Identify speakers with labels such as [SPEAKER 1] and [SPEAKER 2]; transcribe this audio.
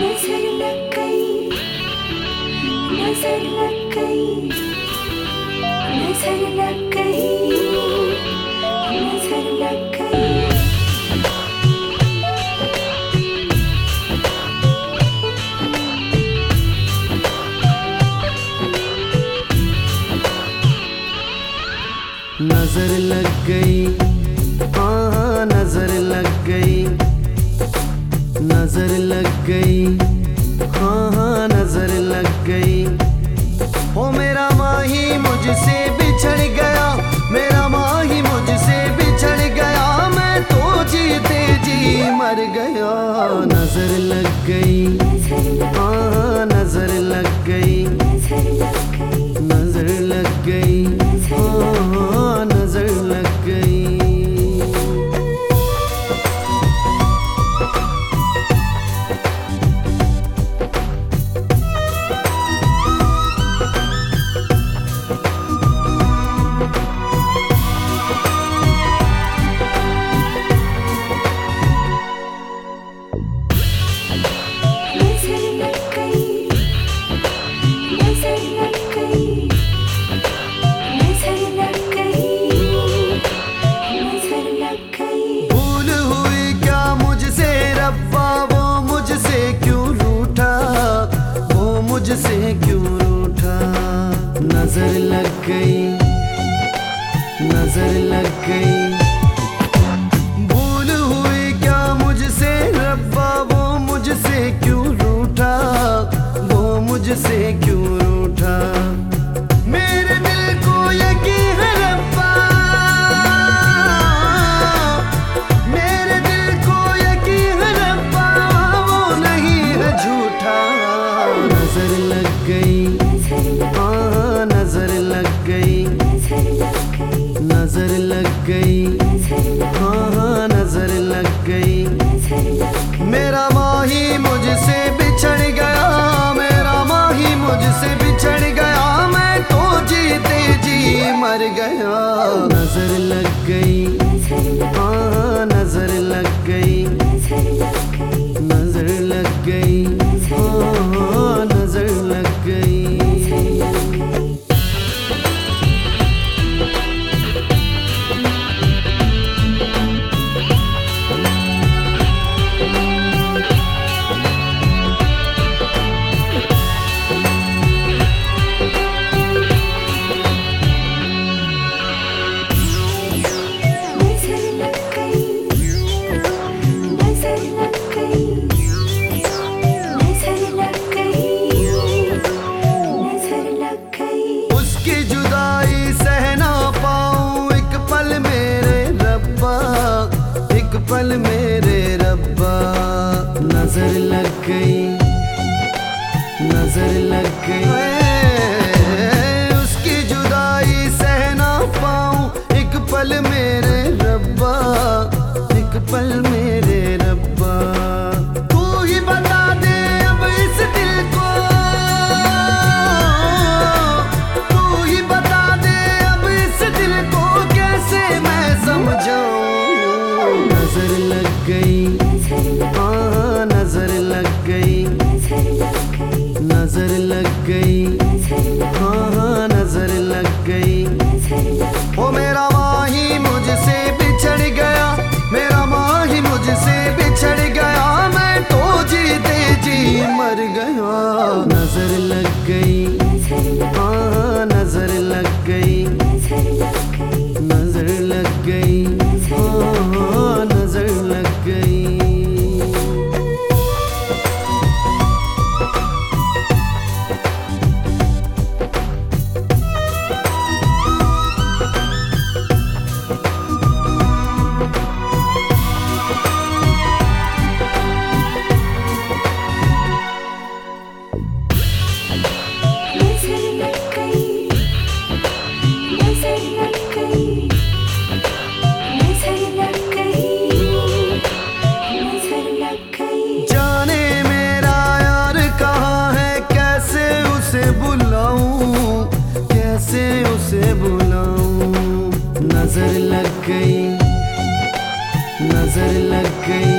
[SPEAKER 1] नज़र लग गई, नज़र लग गई, नज़र लग गई, नज़र लग गई।
[SPEAKER 2] नज़र लग गई हाँ, हाँ, नज़र लग गई। नज़र लग गई। हाँ हाँ नज़र लग गई। हो मेरा माही मुझसे बिछड़ गया। मेरा माही मुझसे बिछड़ गया। मैं तो जीते जी मर गया। नज़र लग गई।
[SPEAKER 1] नज़र लग
[SPEAKER 2] गई
[SPEAKER 1] नज़र लग गई।
[SPEAKER 2] game. लग गई, नज़र लग गई। उसकी जुदाई सहना पाऊँ, एक पल मेरे रब्बा, एक पल मेरे रब्बा। तू ही बता दे अब इस दिल को। तू ही बता दे अब इस दिल को कैसे मैं समझाऊं। नज़र लग गई
[SPEAKER 1] नज़र लग
[SPEAKER 2] मर गया। नज़र लग गई गई नज़र लग गई।